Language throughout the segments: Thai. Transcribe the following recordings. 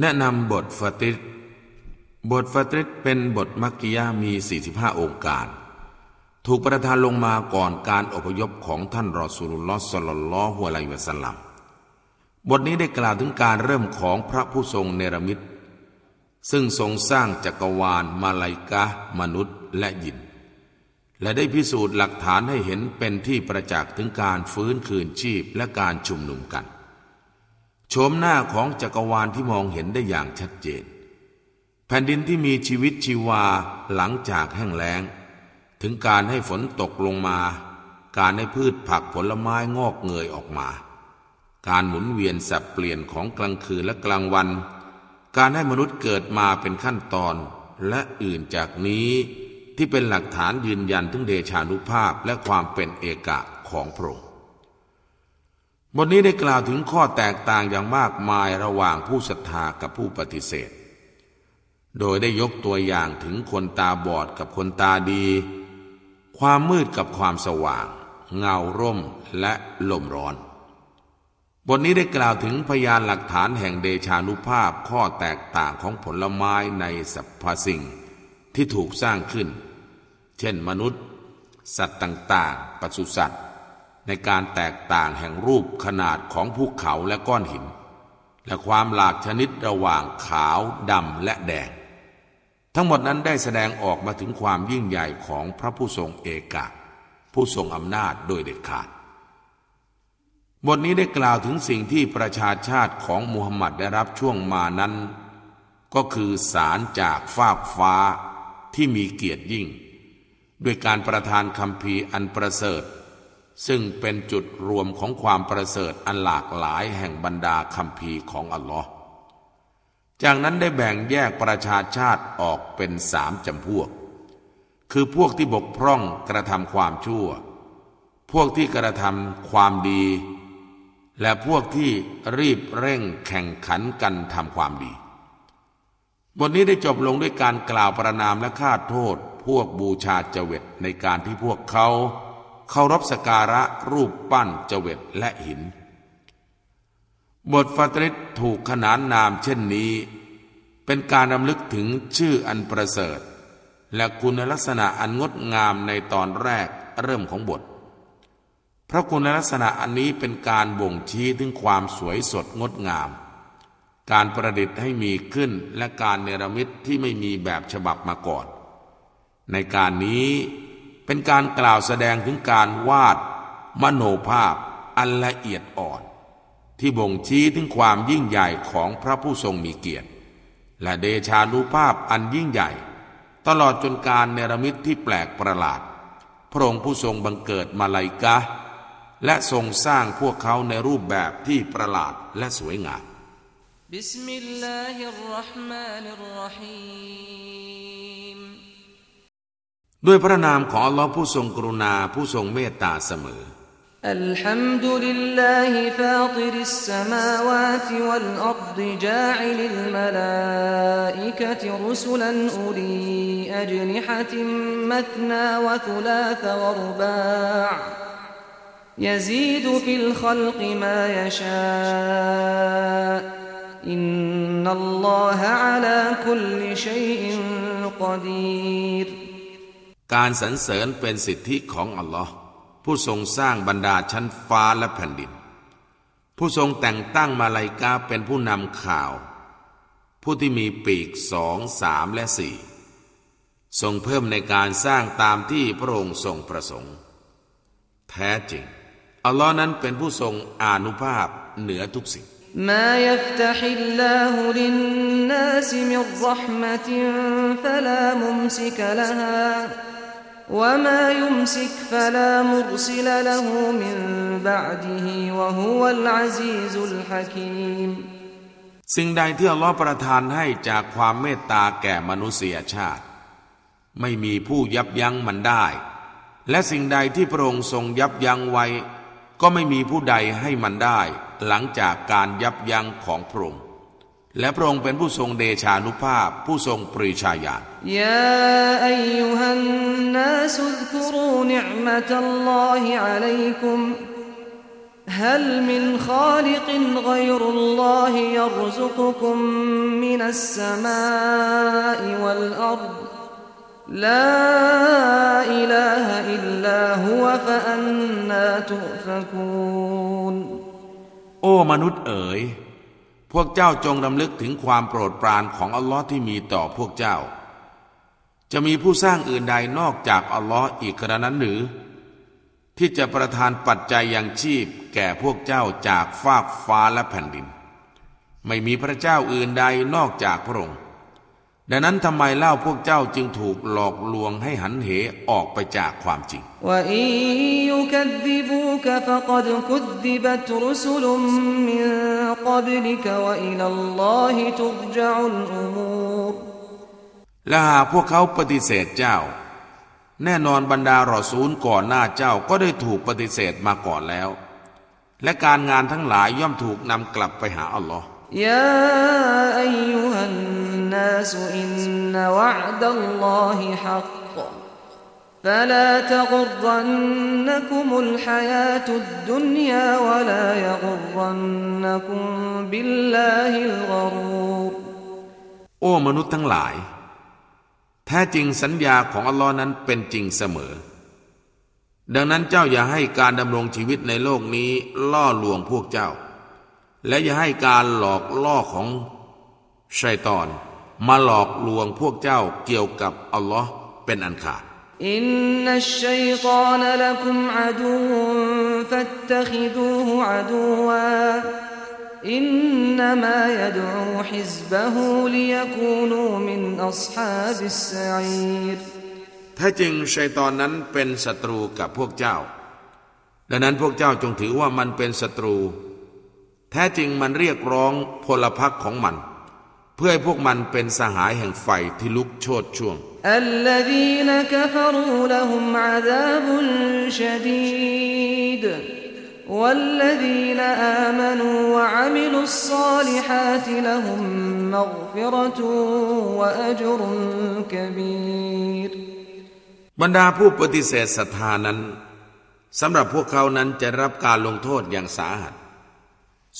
แนะนำบทฟาติรบทฟาติรเป็นบทมักกิยามี 45 องค์การ ถูกประทานลงมาก่อนการอพยพของท่านรอสูลุลลอฮ์สลลัลลอฮุอะลัยวะสัลลัมบทนี้ได้กล่าวถึงการเริ่มของพระผู้ทรงเนรมิตซึ่งทรงสร้างจักรวาล มาลายกะ มนุษย์และยิน และได้พิสูจน์หลักฐานให้เห็นเป็นที่ประจักษ์ถึงการฟื้นคืนชีพและการชุมนุมกัน โฉมหน้าของจักรวาลที่มองเห็นได้อย่างชัดเจน แผ่นดินที่มีชีวิตชีวาหลังจากแห้งแล้ง ถึงการให้ฝนตกลงมา การให้พืชผักผลไม้งอกเงยออกมา การหมุนเวียนสับเปลี่ยนของกลางคืนและกลางวัน การให้มนุษย์เกิดมาเป็นขั้นตอนและอื่นจากนี้ที่เป็นหลักฐานยืนยันถึงเดชานุภาพและความเป็นเอกะของพระองค์ บทนี้ได้กล่าวถึงข้อแตกต่างอย่างมากมายระหว่างผู้ศรัทธากับผู้ปฏิเสธ โดยได้ยกตัวอย่างถึงคนตาบอดกับคนตาดี ความมืดกับความสว่าง เงาร่มและลมร้อน บทนี้ได้กล่าวถึงพยานหลักฐานแห่งเดชานุภาพข้อแตกต่างของผลไม้ในสรรพสิ่งที่ถูกสร้างขึ้น เช่นมนุษย์ สัตว์ต่าง ๆปศุสัตว์ ในการแตกต่างแห่งรูปขนาดของภูเขาและก้อนหิน และความหลากชนิดระหว่างขาวดำและแดง ทั้งหมดนั้นได้แสดงออกมาถึงความยิ่งใหญ่ของพระผู้ทรงเอกะ ผู้ทรงอำนาจโดยเด็ดขาด บทนี้ได้กล่าวถึงสิ่งที่ประชาชาติของมูฮัมหมัดได้รับช่วงมานั้น ก็คือสารจากฟากฟ้าที่มีเกียรติยิ่ง ด้วยการประทานคำพีอันประเสริฐ ซึ่งเป็นจุดรวมของความประเสริฐอันหลากหลายแห่งบรรดาคำพีของอัลลอฮ์จากนั้นได้แบ่งแยกประชาชาติออกเป็นสามจำพวก คือพวกที่บกพร่องกระทำความชั่ว พวกที่กระทำความดี และพวกที่รีบเร่งแข่งขันกันทำความดี บทนี้ได้จบลงด้วยการกล่าวประนามและฆ่าโทษ พวกบูชาเจวิตในการที่พวกเขา เคารพสการะรูปปั้นเจวิตและหิน บทฟาตริตถูกขนานนามเช่นนี้ เป็นการรำลึกถึงชื่ออันประเสริฐ และคุณลักษณะอันงดงามในตอนแรกเริ่มของบท เพราะคุณลักษณะอันนี้เป็นการบ่งชี้ถึงความสวยสดงดงาม การประดิษฐ์ให้มีขึ้นและการเนรมิตที่ไม่มีแบบฉบับมาก่อน ในการนี้ เป็นการกล่าวแสดงถึงการวาด มโนภาพอันละเอียดอ่อน ที่บ่งชี้ถึงความยิ่งใหญ่ของพระผู้ทรงมีเกียรติ และเดชานุภาพอันยิ่งใหญ่ ตลอดจนการเนรมิตที่แปลกประหลาด พระองค์ผู้ทรงบังเกิดมาลายกะ และทรงสร้างพวกเขาในรูปแบบที่ประหลาดและสวยงามبسم الله الرحمن الرحيم ด้วยพระนามของอัลลอฮ์ผู้ทรงกรุณาผู้ทรงเมตตาเสมอ الحمد لله فاطر السماوات والأرض جاعل الملائكة رسلا أولي أجنحة مثنى وثلاث ورباع يزيد في الخلق ما يشاء إن الله على كل شيء قدير การสรรเสริญเป็นสิทธิของอัลลอฮ์ผู้ทรงสร้างบรรดาชั้นฟ้าและแผ่นดิน ผู้ทรงแต่งตั้งมาลายกาเป็นผู้นำข่าว ผู้ที่มีปีกสองสามและสี่ทรงเพิ่มในการสร้างตามที่พระองค์ทรงประสงค์ แท้จริงอัลลอฮ์นั้นเป็นผู้ทรงอานุภาพเหนือทุกสิ่ง ما يفتح الله للناس من رحمة فلا ممسك لها وما يمسك فلا مرسل له من بعده وهو العزيز الحكيم สิ่งใดที่อัลลอฮ์ประทานให้จากความเมตตาแก่มนุษยชาติ ไม่มีผู้ยับยั้งมันได้ และสิ่งใดที่พระองค์ทรงยับยั้งไว้ ก็ไม่มีผู้ใดให้มันได้ หลังจากการยับยั้งของพระองค์ และพระองค์เป็นผู้ทรงเดชานุภาพผู้ทรงปริชาญาณยาอายุฮันนาสุซกรูนิอ์มะตัลลอฮิอะลัยกุม هل من خالق غير الله يرزقكم من السماء والأرض لا إله إلا هو فأنا تؤفكون โอ้มนุษย์เอ๋ย พวกเจ้าจงดำลึกถึงความโปรดปรานของอัลลอฮ์ที่มีต่อพวกเจ้า จะมีผู้สร้างอื่นใดนอกจากอัลลอฮ์อีกกระนั้นหรือ ที่จะประทานปัจจัยยังชีพแก่พวกเจ้าจากฟากฟ้าและแผ่นดิน ไม่มีพระเจ้าอื่นใดนอกจากพระองค์ ดังนั้นทำไมเล่าพวกเจ้าจึงถูกหลอกลวงให้หันเหออกไปจากความจริง และหากพวกเขาปฏิเสธเจ้า แน่นอนบรรดารอซูลก่อนหน้าเจ้าก็ได้ถูกปฏิเสธมาก่อนแล้ว และการงานทั้งหลายย่อมถูกนำกลับไปหาอัลลอฮ์ الناس إن وعد الله حق فلا تغرنكم الحياة الدنيا ولا يغرنكم بالله الغرور โอ้มนุษย์ทั้งหลาย แท้จริงสัญญาของอัลลอฮ์นั้นเป็นจริงเสมอ ดังนั้นเจ้าอย่าให้การดำรงชีวิตในโลกนี้ล่อลวงพวกเจ้า และอย่าให้การหลอกล่อของชัยตอน มาหลอกลวงพวกเจ้าเกี่ยวกับอัลลอฮ์เป็นอันขาดอินนัชชัยฏอนละกุมอะดูฟัตตะคิดูฮุอะดูวาอินนามายะดูฮิซบะฮูลิยะกูนูมินอัศฮาบิสซะอีรถ้จริงชัยตอนนั้นเป็นศัตรูกับพวกเจ้า ดังนั้นพวกเจ้าจงถือว่ามันเป็นศัตรู แท้จริงมันเรียกร้องพลพรรคของมัน พื่อให้พวกมันเป็นสหายแห่งไฟที่ลุกโชดช่วง الذين كفروا لهم عذاب شديد والذين آمنوا وعملوا الصالحات لهم مغفرة وأجر كبير บรรดาผู้ปฏิเสธศรัทธานั้นสำหรับพวกเขานั้นจะรับการลงโทษอย่างสาหัส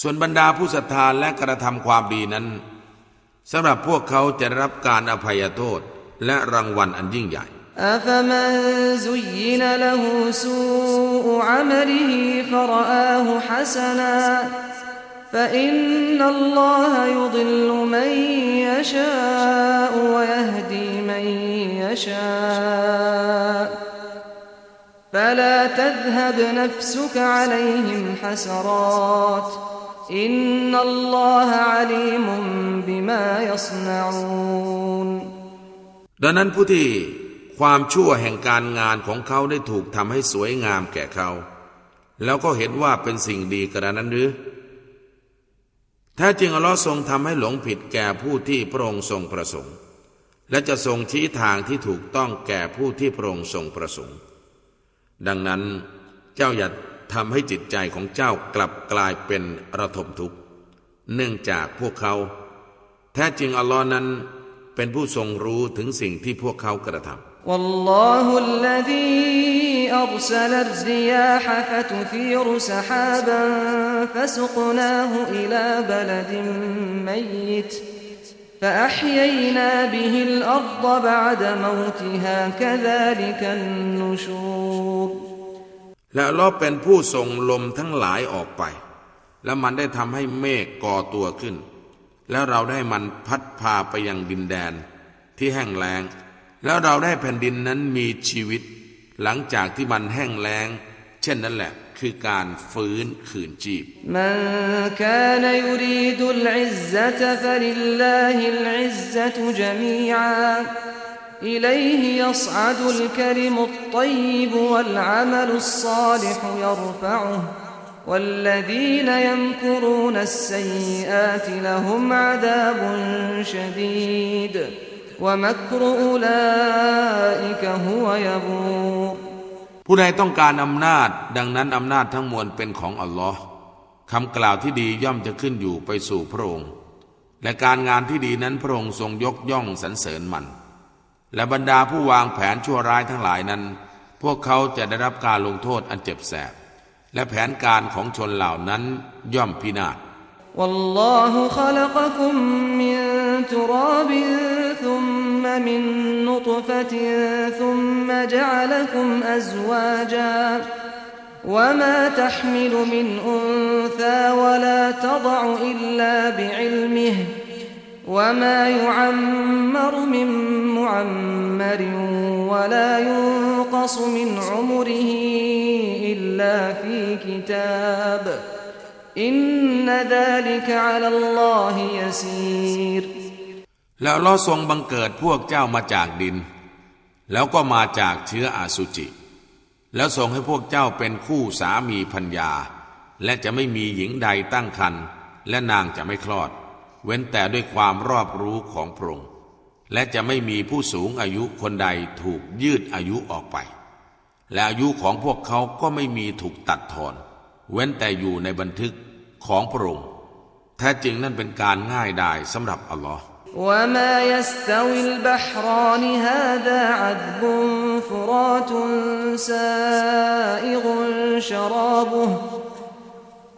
ส่วนบรรดาผู้ศรัทธาและกระทำความดีนั้น สำหรับพวกเขาจะรับการอภัยโทษและรางวัลอันยิ่งใหญ่ أفمن زين له سوء عمله فرآه حسنا فإن الله يضل من يشاء ويهدي من يشاء فلا تذهب نفسك عليهم حسرات อินนัลลอฮะอาลีมุมบิมายัสนาอูนดังนั้นผู้ที่ความชั่วแห่งการงานของเขาได้ถูกทำให้สวยงามแก่เขา แล้วก็เห็นว่าเป็นสิ่งดีกระนั้นหรือแท้จริงอัลลอฮ์ทรงทำให้หลงผิดแก่ผู้ที่พระองค์ทรงประสงค์ และจะทรงชี้ทางที่ถูกต้องแก่ผู้ที่พระองค์ทรงประสงค์ ดังนั้นเจ้าอย่า ทำให้จิตใจของเจ้ากลับกลายเป็นระทมทุกข์ เนื่องจากพวกเขา แท้จริงอัลลอฮ์นั้นเป็นผู้ทรงรู้ถึงสิ่งที่พวกเขากระทำ والله الذي أرسل الرياح فتثير سحابا فسقناه إلى بلد ميت فأحيينا به الأرض بعد موتها كذلك النشور และลอเป็นผู้ส่งลมทั้งหลายออกไป และมันได้ทำให้เมฆก่อตัวขึ้น แล้วเราได้มันพัดพาไปยังดินแดนที่แห้งแล้ง แล้วเราได้แผ่นดินนั้นมีชีวิต หลังจากที่มันแห้งแล้ง เช่นนั้นแหละคือการฟื้นคืนชีพمن كان يريد العزة فلله العزة جميعا إليه يصعد الكلم الطيب والعمل الصالح يرفعه والذين يمكرون السيئات لهم عذاب شديد ومكر أولئك هو يبور ผู้ใดต้องการอำนาจ ดังนั้นอำนาจทั้งมวลเป็นของอัลลอฮ์คำกล่าวที่ดีย่อมจะขึ้นอยู่ไปสู่พระองค์ และการงานที่ดีนั้นพระองค์ทรงยกย่องสรรเสริญมัน และบรรดาผู้วางแผนชั่วร้ายทั้งหลายนั้น พวกเขาจะได้รับการลงโทษอันเจ็บแสบ และแผนการของชนเหล่านั้นย่อมพินาศ والله خلقكم من تراب ثم من نطفة ثم جعلكم أزواجا وما تحمل من أنثى ولا تضع إلا بعلمه وما يعمر من معمر ولا ينقص من عمره إلا في كتاب إن ذلك على الله يسير แล้วเราทรงบังเกิดพวกเจ้ามาจากดิน แล้วก็มาจากเชื้ออาสุจิ แล้วทรงให้พวกเจ้าเป็นคู่สามีพัญญา และจะไม่มีหญิงใดตั้งครรภ์และนางจะไม่คลอด เว้นแต่ด้วยความรอบรู้ของพระองค์และจะไม่มีผู้สูงอายุคนใดถูกยืดอายุออกไป และอายุของพวกเขาก็ไม่มีถูกตัดทอน เว้นแต่อยู่ในบันทึกของพระองค์แท้จริงนั่นเป็นการง่ายดายสำหรับอัลลอฮ์ وما يستوي البحران هذا عذب فرات سائغ شرابه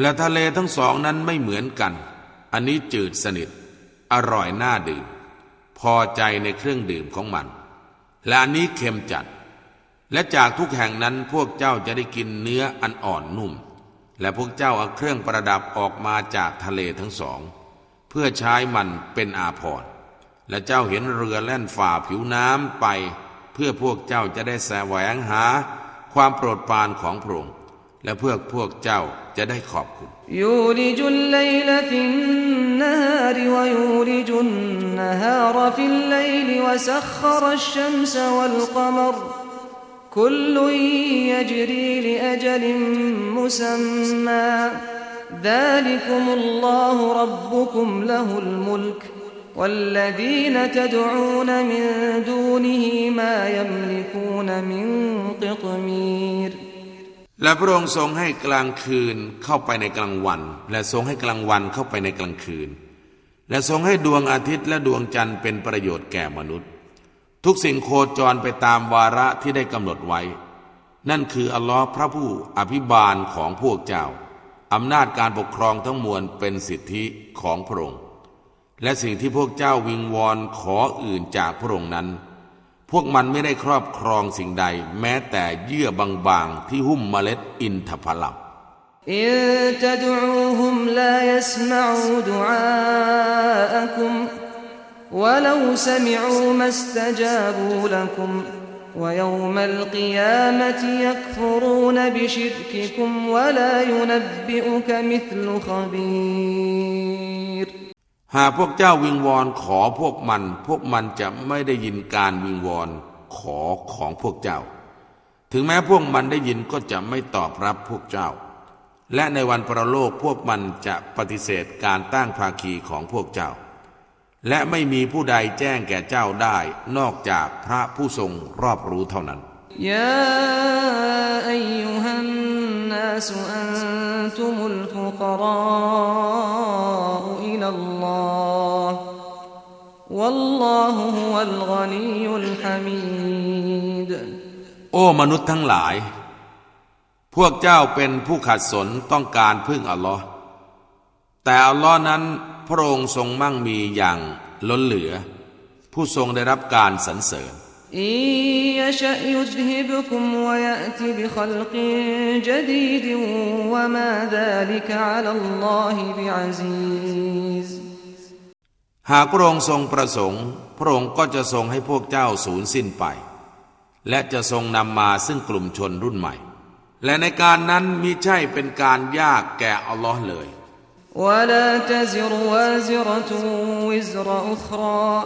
และทะเลทั้งสองนั้นไม่เหมือนกัน อันนี้จืดสนิท อร่อยน่าดื่ม พอใจในเครื่องดื่มของมัน และอันนี้เค็มจัด และจากทุกแห่งนั้นพวกเจ้าจะได้กินเนื้ออันอ่อนนุ่ม และพวกเจ้าเอาเครื่องประดับออกมาจากทะเลทั้งสอง เพื่อใช้มันเป็นอาภรณ์และเจ้าเห็นเรือแล่นฝ่าผิวน้ำไป เพื่อพวกเจ้าจะได้แสวงหา ความโปรดปรานของพระองค์และเพื่อพวกเจ้า จะได้ขอบคุณ يولج الليل في النهار ويولج النهار في الليل وسخر الشمس والقمر كل يجري لأجل مسمى ذلكم الله ربكم له الملك والذين تدعون من دونه ما يملكون من قطمير และพระองค์ทรงให้กลางคืนเข้าไปในกลางวัน และทรงให้กลางวันเข้าไปในกลางคืน และทรงให้ดวงอาทิตย์และดวงจันทร์เป็นประโยชน์แก่มนุษย์ ทุกสิ่งโคจรไปตามวาระที่ได้กำหนดไว้ นั่นคืออัลลอฮ์พระผู้อภิบาลของพวกเจ้าอำนาจการปกครองทั้งมวลเป็นสิทธิของพระองค์ และสิ่งที่พวกเจ้าวิงวอนขออื่นจากพระองค์นั้น พวกมันไม่ได้ครอบครองสิ่งใด แม้แต่เยื่อบางๆ ที่หุ้มเมล็ดอินทผลัม إن تدعوهم لا يسمعوا دعاءكم ولو سمعوا ما استجابوا لكم ويوم القيامة يكفرون بشرككم ولا ينبئك مثل خبير หากพวกเจ้าวิงวอนขอพวกมัน พวกมันจะไม่ได้ยินการวิงวอนขอของพวกเจ้า ถึงแม้พวกมันได้ยินก็จะไม่ตอบรับพวกเจ้า และในวันประโลกพวกมันจะปฏิเสธการตั้งภาคีของพวกเจ้า และไม่มีผู้ใดแจ้งแก่เจ้าได้นอกจากพระผู้ทรงรอบรู้เท่านั้นยาอยุหัน الناس أنتم الفقراء إلى الله والله هو الغني الحميد โอ้มนุษย์ทั้งหลาย พวกเจ้าเป็นผู้ขัดสนต้องการพึ่งอัลลอฮ์แต่อัลลอฮ์นั้นพระองค์ทรงมั่งมีอย่างล้นเหลือ ผู้ทรงได้รับการสรรเสริญ إن يشأ يذهبكم ويأتي بخلق جديد وما ذلك على الله بعزيز หากพระองค์ทรงประสงค์ พระองค์ก็จะทรงให้พวกเจ้าสูญสิ้นไป และจะทรงนำมาซึ่งกลุ่มชนรุ่นใหม่ และในการนั้นมิใช่เป็นการยากแก่อัลลอฮ์เลย ولا تزر وازرة وزر أخرى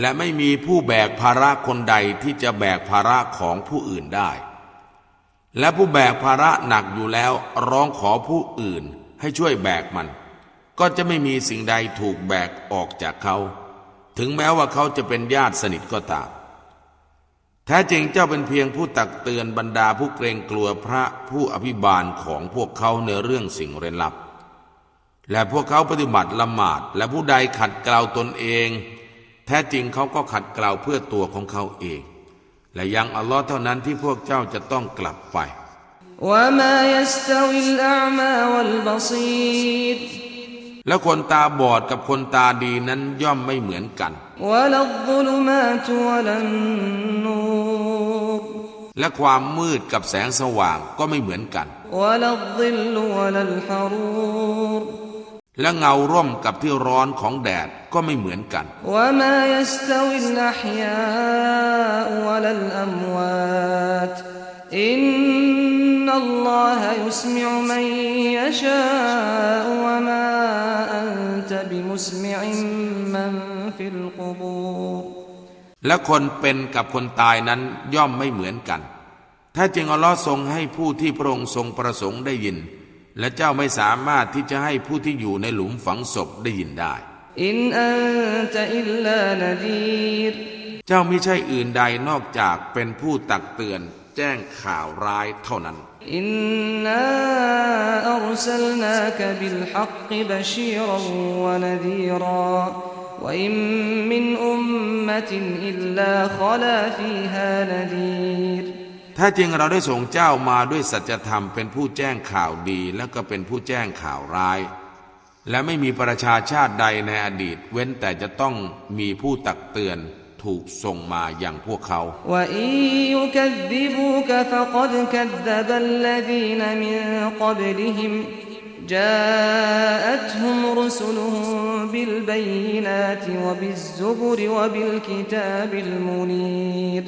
และไม่มีผู้แบกภาระคนใดที่จะแบกภาระของผู้อื่นได้ และผู้แบกภาระหนักอยู่แล้วร้องขอผู้อื่นให้ช่วยแบกมัน ก็จะไม่มีสิ่งใดถูกแบกออกจากเขา ถึงแม้ว่าเขาจะเป็นญาติสนิทก็ตาม แท้จริงเจ้าเป็นเพียงผู้ตักเตือนบรรดาผู้เกรงกลัวพระผู้อภิบาลของพวกเขาในเรื่องสิ่งเร้นลับ และพวกเขาปฏิบัติละหมาดและผู้ใดขัดเกลาตนเอง แท้จริงเขาก็ขัดกล่าวเพื่อตัวของเขาเอง และยังอัลลอฮ์เท่านั้นที่พวกเจ้าจะต้องกลับไปและคนตาบอดกับคนตาดีนั้นย่อมไม่เหมือนกัน และความมืดกับแสงสว่างก็ไม่เหมือนกัน และเงาร่วมกับที่ร้อนของแดดก็ไม่เหมือนกันและคนเป็นกับคนตายนั้นย่อมไม่เหมือนกัน ถ้าจริงอัลลอฮ์ทรงให้ผู้ที่พระองค์ทรงประสงค์ได้ยิน และเจ้าไม่สามารถที่จะให้ผู้ที่อยู่ในหลุมฝังศพได้ยินได้ อินอันจะอิลลานดีรเจ้าไม่ใช่อื่นใดนอกจากเป็นผู้ตักเตือนแจ้งข่าวร้ายเท่านั้น อินนาอัรสลนากบิลฮักบชีรวะนดีรวอิมมินอุมมะอิลลาขลาฟีฮานดีร ถ้าจริงเราได้ส่งเจ้ามาด้วยสัจธรรมเป็นผู้แจ้งข่าวดีแล้วก็เป็นผู้แจ้งข่าวร้าย และไม่มีประชาชาติใดในอดีต เว้นแต่จะต้องมีผู้ตักเตือนถูกส่งมาอย่างพวกเขา وإن يكذبوك فقد كذب الذين من قبلهم جاءتهم رسلهم بالبينات وبالزبر وبالكتاب المنير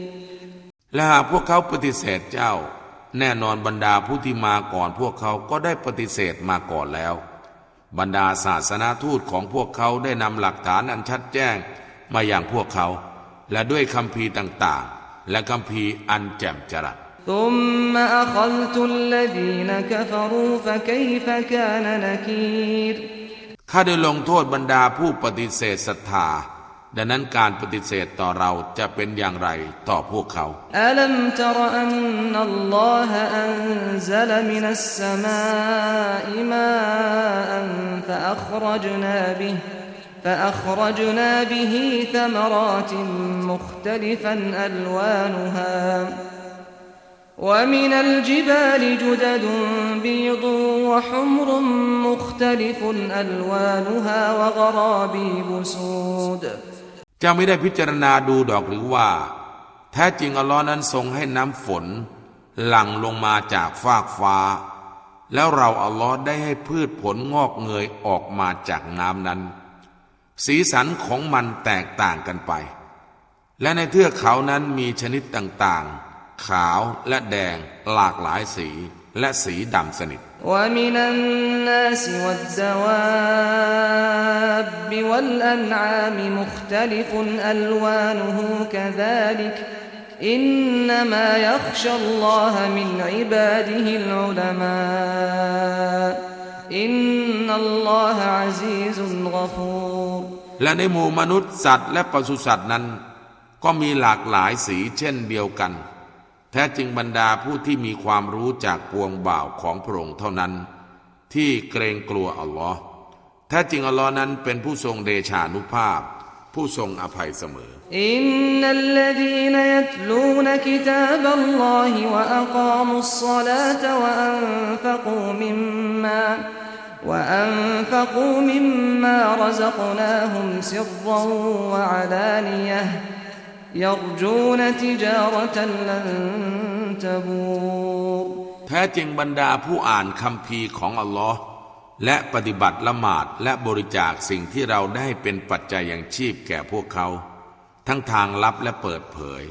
และหากพวกเขาปฏิเสธเจ้า แน่นอนบรรดาผู้ที่มาก่อนพวกเขาก็ได้ปฏิเสธมาก่อนแล้ว บรรดาศาสนาทูตของพวกเขาได้นำหลักฐานอันชัดแจ้งมาอย่างพวกเขา และด้วยคำพีร์ต่างๆ และคำพีร์อันแจ่มจรัส ثم أخذت الذين كفروا فكيف كان نكير ข้าได้ลงโทษบรรดาผู้ปฏิเสธศรัทธา ดังนั้นการปฏิเสธต่อเราจะเป็นอย่างไรต่อพวกเขา ألم تر أن الله أنزل من السماء ماء فأخرجنا به فأخرجنا به ثمرات مختلفا ألوانها ومن الجبال جدد بيض وحمر مختلف ألوانها وغرابيب سود เ จ้าไม่ได้พิจารณาดูดอกหรือว่า แท้จริงอัลลอฮ์นั้นทรงให้น้ำฝน หลั่งลงมาจากฟากฟ้า แล้วเราอัลลอฮ์ได้ให้พืชผลงอกเงยออกมาจากน้ำนั้น สีสันของมันแตกต่างกันไป และในเทือกเขานั้นมีชนิดต่างๆ ขาวและแดงหลากหลายสีและสีดำสนิท ومن الناس والدواب والأنعام مختلف ألوانه كذلك إنما يخشى الله من عباده العلماء إن الله عزيز غفور และในหมู่มนุษย์สัตว์และปศุสัตว์นั้น ก็มีหลากหลายสีเช่นเดียวกัน แท้จริงบรรดาผู้ที่มีความรู้จากปวงบ่าวของพระองค์เท่านั้น ที่เกรงกลัวอัลลอฮ์แท้จริงอัลลอฮ์นั้นเป็นผู้ทรงเดชานุภาพ ผู้ทรงอภัยเสมอ إن الذين يتلون كتاب الله وأقاموا الصلاة وأنفقوا مما وأنفقوا مما رزقناهم سرا وعلانية يرجون تجارة لن تبور แท้จริงบรรดาผู้อ่านคำพีร์ของอัลลอฮ์และปฏิบัติละหมาดและบริจาคสิ่งที่เราได้เป็นปัจจัยอย่างชีพแก่พวกเขา ทั้งทางลับและเปิดเผย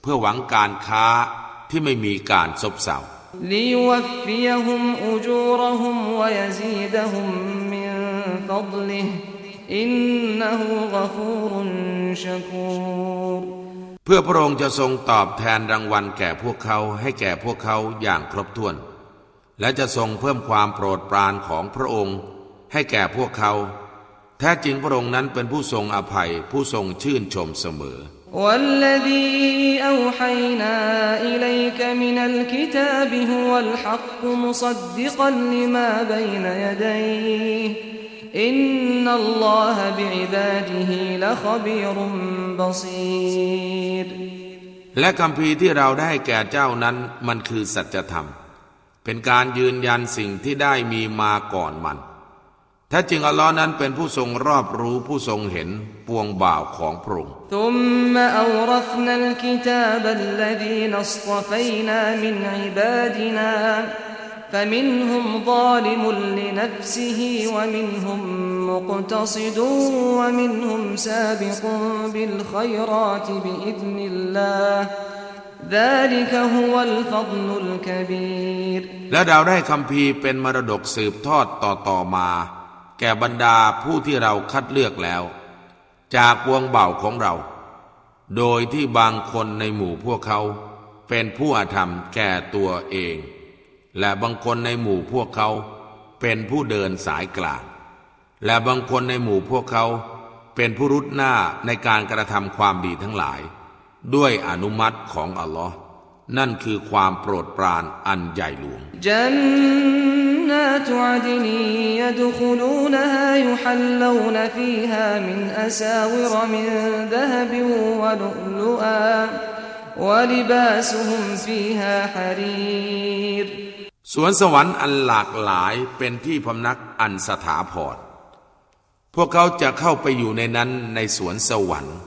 เพื่อหวังการค้าที่ไม่มีการซบเซา ليوفيهم أجورهم ويزيدهم من فضله إنه غفور شكور เพื่อพระองค์จะทรงตอบแทนรางวัลแก่พวกเขาให้แก่พวกเขาอย่างครบถ้วน และจะทรงเพิ่มความโปรดปรานของพระองค์ ให้แก่พวกเขา แท้จริงพระองค์นั้นเป็นผู้ทรงอภัยผู้ทรงชื่นชมเสมอ والذي أوحينا إليك من الكتاب هو الحق مصدقا لما بين يديه อินนัลลอฮะบิอิบาดิฮิละคบีรุมบอซีดและคำพีที่เราได้แก่เจ้านั้นมันคือสัจธรรม เป็นการยืนยันสิ่งที่ได้มีมาก่อนมันถ้าจริงอัลลอฮ์นั้นเป็นผู้ทรงรอบรู้ผู้ทรงเห็นปวงบ่าวของพระองค์และ الذين اصطفينا من عبادنا فمنهم ظالم لنفسه ومنهم مقتصد ومنهم سابق بالخيرات بإذن الله ذلك هو الفضل الكبير และเราได้คำพีร์เป็นมรดกสืบทอดต่อต่อมา แก่บรรดาผู้ที่เราคัดเลือกแล้ว จากวงเบ่าของเรา โดยที่บางคนในหมู่พวกเขา เป็นผู้อาธรรมแก่ตัวเอง และบางคนในหมู่พวกเขา เป็นผู้เดินสายกลาง และบางคนในหมู่พวกเขา เป็นผู้รุดหน้าในการกระทำความดีทั้งหลาย ด้วยอนุมัติของอัลลอฮ์นั่นคือความโปรดปรานอันใหญ่หลวง جنات عدن يدخلونها يحلون فيها من أساور من ذهب ولؤلؤا ولباسهم فيها حرير ส วนสวรรค์อันหลากหลายเป็นที่พำนักอันสถาพรพวกเขาจะเข้าไปอยู่ในนั้นในสวนสวรรค์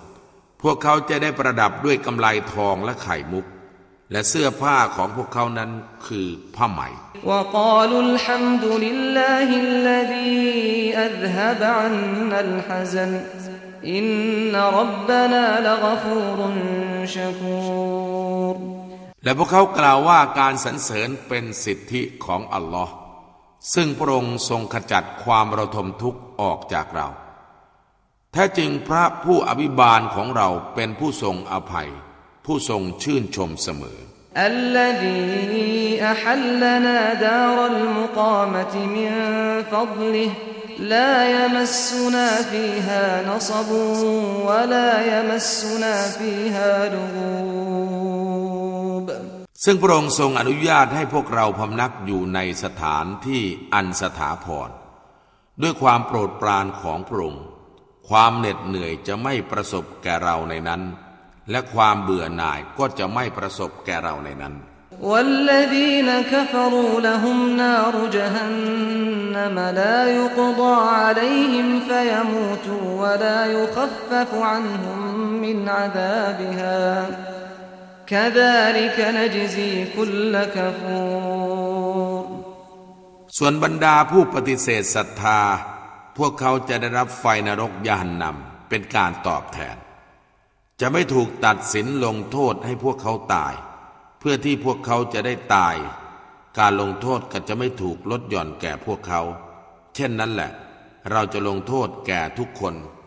พวกเขาจะได้ประดับด้วยกำไลทองและไข่มุก และเสื้อผ้าของพวกเขานั้นคือผ้าไหม่อินนรับบนาลกฟูรุนชกูร และพวกเขากล่าวว่าการสรรเสริญเป็นสิทธิของอัลลอฮ์ซึ่งพระองค์ทรงขจัดความระทมทุกข์ออกจากเรา แท้จริงพระผู้อภิบาลของเราเป็นผู้ทรงอภัย ผู้ทรงชื่นชมเสมอ الذي أحلنا دار المقامة من فضله لا يمسنا فيها نصب ولا يمسنا فيها لغوب ซึ่งพระองค์ทรงอนุญาตให้พวกเราพำนักอยู่ในสถานที่อันสถาพร ด้วยความโปรดปรานของพระองค์ ความเหน็ดเหนื่อยจะไม่ประสบแก่เราในนั้น และความเบื่อหน่ายก็จะไม่ประสบแก่เราในนั้น والذين كفروا لهم نار جهنم لا يقضى عليهم فيموتوا ولا يخفف عنهم من عذابها كذلك نجزي كل كفور ส่วนบรรดาผู้ปฏิเสธศรัทธา พวกเขาจะได้รับไฟนรกยานนำเป็นการตอบแทน จะไม่ถูกตัดสินลงโทษให้พวกเขาตาย เพื่อที่พวกเขาจะได้ตาย การลงโทษก็จะไม่ถูกลดหย่อนแก่พวกเขา เช่นนั้นแหละ เราจะลงโทษแก่ทุกคน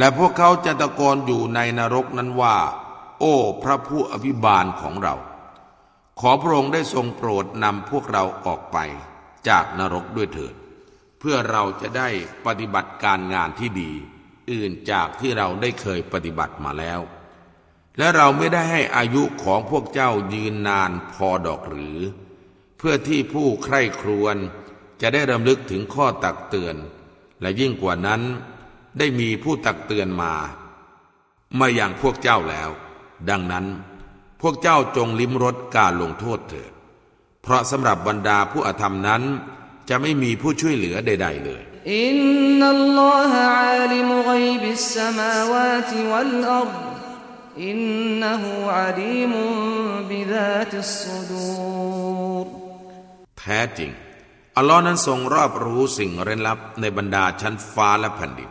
และพวกเขาจะตะโกนอยู่ในนรกนั้นว่า โอ้ พระผู้อภิบาลของเรา ขอพระองค์ได้ทรงโปรดนำพวกเราออกไปจากนรกด้วยเถิด เพื่อเราจะได้ปฏิบัติการงานที่ดี อื่นจากที่เราได้เคยปฏิบัติมาแล้ว และเราไม่ได้ให้อายุของพวกเจ้ายืนนานพอดอกหรือ เพื่อที่ผู้ใคร่ครวญจะได้รำลึกถึงข้อตักเตือน และยิ่งกว่านั้น ได้มีผู้ตักเตือนมา มาอย่างพวกเจ้าแล้ว ดังนั้น พวกเจ้าจงลิ้มรสการลงโทษเถิด เพราะสำหรับบรรดาผู้อธรรมนั้น จะไม่มีผู้ช่วยเหลือใด ๆ เลยอินนัลลอฮะอาลิมุฆยบิสสมาวาติวัลอัรฎอินนะฮูอาลีมุบิดาติสซุดูรแท้จริง อัลลอฮ์นั้นทรงรอบรู้สิ่งเร้นลับในบรรดาชั้นฟ้าและแผ่นดิน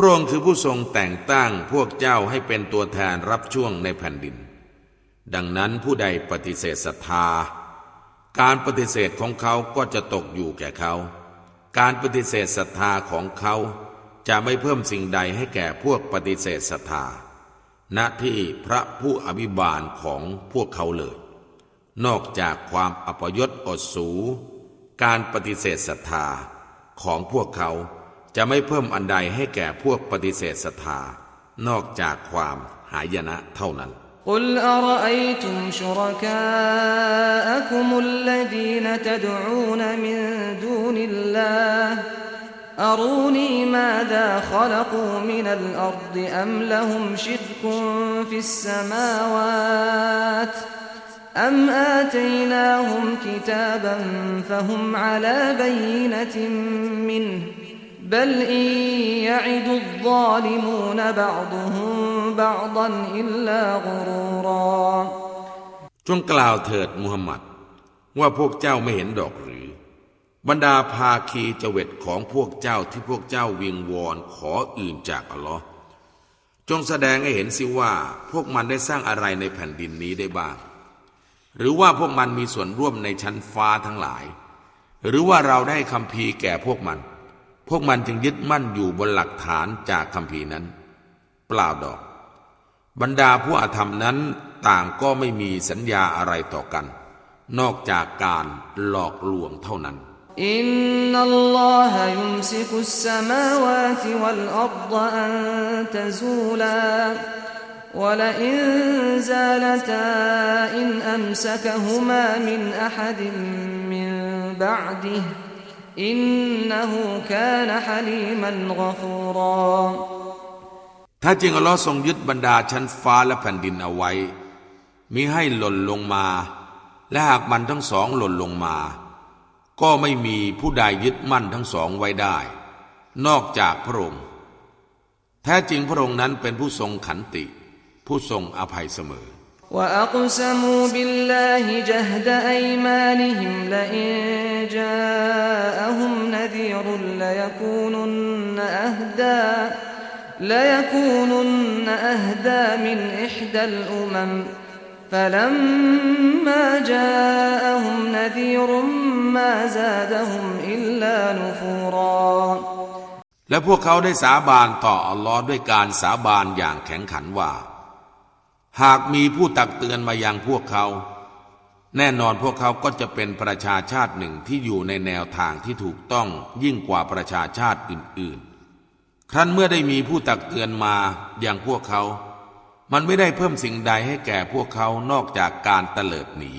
ระองค์คือผู้ทรงแต่งตั้งพวกเจ้าให้เป็นตัวแทนรับช่วงในแผ่นดิน ดังนั้นผู้ใดปฏิเสธศรัทธา การปฏิเสธของเขาก็จะตกอยู่แก่เขา การปฏิเสธศรัทธาของเขาจะไม่เพิ่มสิ่งใดให้แก่พวกปฏิเสธศรัทธา ณ ที่พระผู้อภิบาลของพวกเขาเลย นอกจากความอัปยศอดสู การปฏิเสธศรัทธาของพวกเขา จะไม่เพิ่มอันใดให้แก่พวกปฏิเสธศรัทธา นอกจากความหายนะเท่านั้น قل أرأيتم شركاءكم الذين تدعون من دون الله أروني ماذا خلقوا من الأرض أم لهم شرك في السماوات أم آتيناهم كتابا فهم على بينة منه بل إن يعد الظالمون بعضهم بعضا إلا غرورا จงกล่าวเถิดมุฮัมมัด ว่าพวกเจ้าไม่เห็นดอกหรือ บรรดาภาคีจเวตของพวกเจ้าที่พวกเจ้าวิงวอนขออื่นจากอัลลอฮ์จงแสดงให้เห็นสิว่าพวกมันได้สร้างอะไรในแผ่นดินนี้ได้บ้าง หรือว่าพวกมันมีส่วนร่วมในชั้นฟ้าทั้งหลาย หรือว่าเราได้คำพีแก่พวกมัน พวกมันจึงยึดมั่นอยู่บนหลักฐานจากคำพีนั้น เปล่าดอก บรรดาผู้อาธรรมนั้นต่างก็ไม่มีสัญญาอะไรต่อกัน นอกจากการหลอกลวงเท่านั้นอินนัลลอฮะยุมซิกุสสมาวาติวัลอัรฎอันตะซูลา ولئن زالتا إن أمسكهما من أحد من بعده อินนหูกานฮลีมันกฟูรอถ้าจริงอัลลอฮ์ทรงยึดบรรดาชั้นฟ้าและแผ่นดินเอาไว้ มิให้หล่นลงมา และหากมันทั้งสองหล่นลงมา ก็ไม่มีผู้ใดยึดมั่นทั้งสองไว้ได้ นอกจากพระองค์แท้จริงพระองค์นั้นเป็นผู้ทรงขันติ ผู้ทรงอภัยเสมอ وأقسموا بالله جهد أيمانهم لئن جاءهم نذير ليكونن أهدى ليكونن أهدى من إحدى الأمم فلما جاءهم نذير ما زادهم إلا نفورا และพวกเขาได้สาบานต่ออัลลอฮ์ด้วยการสาบานอย่างแข็งขันว่า หากมีผู้ตักเตือนมายังพวกเขา แน่นอนพวกเขาก็จะเป็นประชาชาติหนึ่งที่อยู่ในแนวทางที่ถูกต้องยิ่งกว่าประชาชาติอื่น ๆ ครั้นเมื่อได้มีผู้ตักเตือนมาอย่างพวกเขา มันไม่ได้เพิ่มสิ่งใดให้แก่พวกเขานอกจากการเตลิดหนี